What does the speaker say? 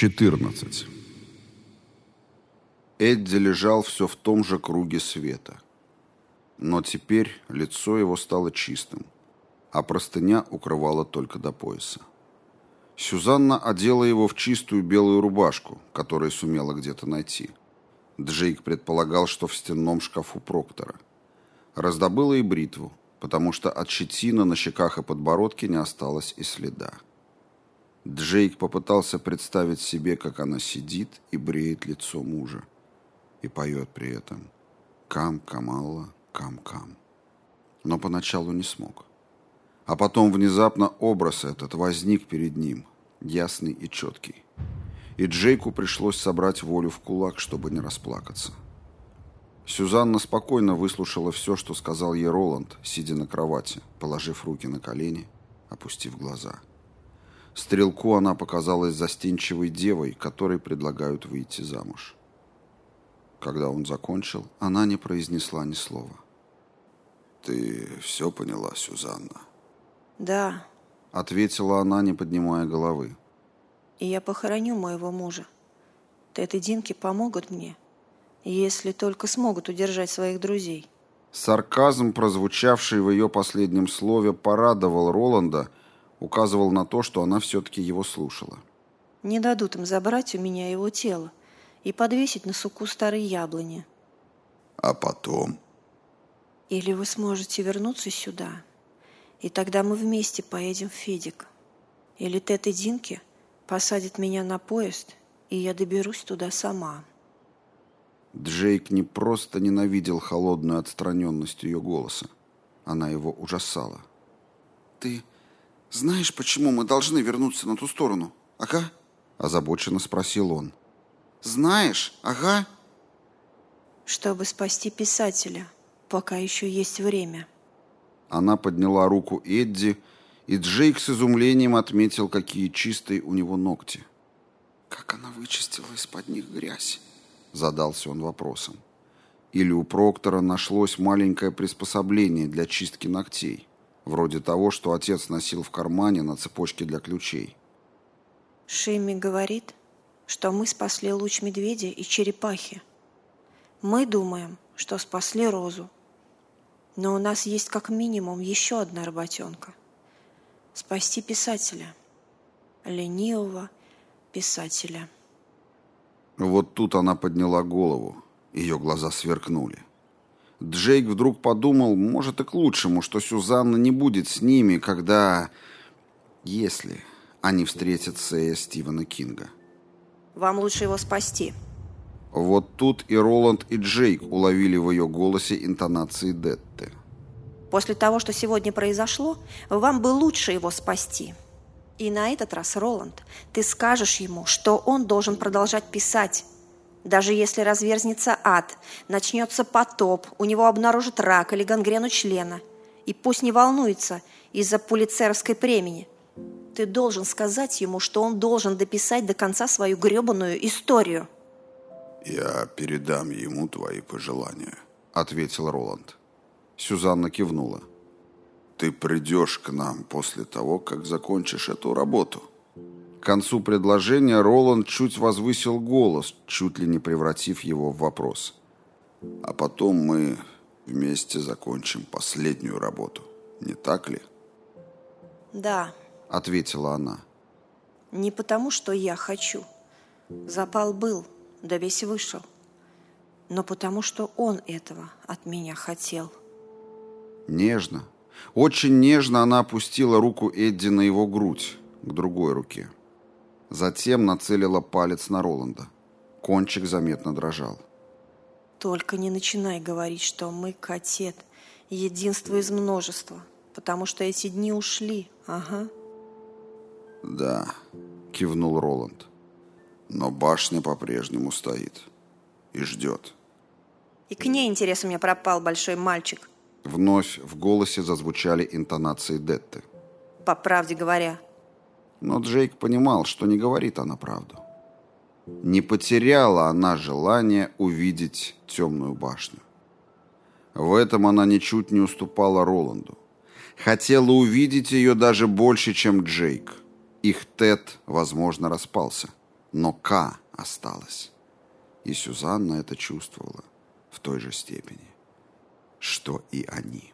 14. Эдди лежал все в том же круге света. Но теперь лицо его стало чистым, а простыня укрывала только до пояса. Сюзанна одела его в чистую белую рубашку, которую сумела где-то найти. Джейк предполагал, что в стенном шкафу Проктора. Раздобыла и бритву, потому что от щетины на щеках и подбородке не осталось и следа. Джейк попытался представить себе, как она сидит и бреет лицо мужа. И поет при этом «Кам, Камалла, кам-кам». Но поначалу не смог. А потом внезапно образ этот возник перед ним, ясный и четкий. И Джейку пришлось собрать волю в кулак, чтобы не расплакаться. Сюзанна спокойно выслушала все, что сказал ей Роланд, сидя на кровати, положив руки на колени, опустив глаза. Стрелку она показалась застенчивой девой, которой предлагают выйти замуж. Когда он закончил, она не произнесла ни слова. «Ты все поняла, Сюзанна?» «Да», — ответила она, не поднимая головы. «И я похороню моего мужа. Тед и Динки помогут мне, если только смогут удержать своих друзей». Сарказм, прозвучавший в ее последнем слове, порадовал Роланда, указывал на то, что она все-таки его слушала. «Не дадут им забрать у меня его тело и подвесить на суку старой яблони». «А потом?» «Или вы сможете вернуться сюда, и тогда мы вместе поедем в Федик. Или Тед и Динки посадят меня на поезд, и я доберусь туда сама». Джейк не просто ненавидел холодную отстраненность ее голоса. Она его ужасала. «Ты знаешь, почему мы должны вернуться на ту сторону, ага?» Озабоченно спросил он. «Знаешь, ага?» «Чтобы спасти писателя, пока еще есть время». Она подняла руку Эдди, и Джейк с изумлением отметил, какие чистые у него ногти. «Как она вычистила из-под них грязь?» Задался он вопросом. Или у Проктора нашлось маленькое приспособление для чистки ногтей, вроде того, что отец носил в кармане на цепочке для ключей. Шимми говорит, что мы спасли луч медведя и черепахи. Мы думаем, что спасли розу. Но у нас есть как минимум еще одна работенка. Спасти писателя. Ленивого писателя. Вот тут она подняла голову. Ее глаза сверкнули. Джейк вдруг подумал, может и к лучшему, что Сюзанна не будет с ними, когда... Если они встретят Сэя Стивена Кинга. Вам лучше его спасти. Вот тут и Роланд, и Джейк уловили в ее голосе интонации Детты. После того, что сегодня произошло, вам бы лучше его спасти. И на этот раз, Роланд, ты скажешь ему, что он должен продолжать писать. Даже если разверзнется ад, начнется потоп, у него обнаружат рак или гангрену члена. И пусть не волнуется из-за пулицеровской премии. Ты должен сказать ему, что он должен дописать до конца свою гребаную историю. «Я передам ему твои пожелания», — ответил Роланд. Сюзанна кивнула. «Ты придешь к нам после того, как закончишь эту работу». К концу предложения Роланд чуть возвысил голос, чуть ли не превратив его в вопрос. «А потом мы вместе закончим последнюю работу, не так ли?» «Да», — ответила она. «Не потому, что я хочу. Запал был, да весь вышел. Но потому, что он этого от меня хотел». Нежно, очень нежно она опустила руку Эдди на его грудь, к другой руке. Затем нацелила палец на Роланда. Кончик заметно дрожал. «Только не начинай говорить, что мы катет, единство из множества, потому что эти дни ушли, ага». «Да», — кивнул Роланд. «Но башня по-прежнему стоит и ждет». «И к ней интерес у меня пропал, большой мальчик», Вновь в голосе зазвучали интонации Детты. По правде говоря. Но Джейк понимал, что не говорит она правду. Не потеряла она желание увидеть темную башню. В этом она ничуть не уступала Роланду. Хотела увидеть ее даже больше, чем Джейк. Их Тед, возможно, распался. Но К осталась. И Сюзанна это чувствовала в той же степени, что и они.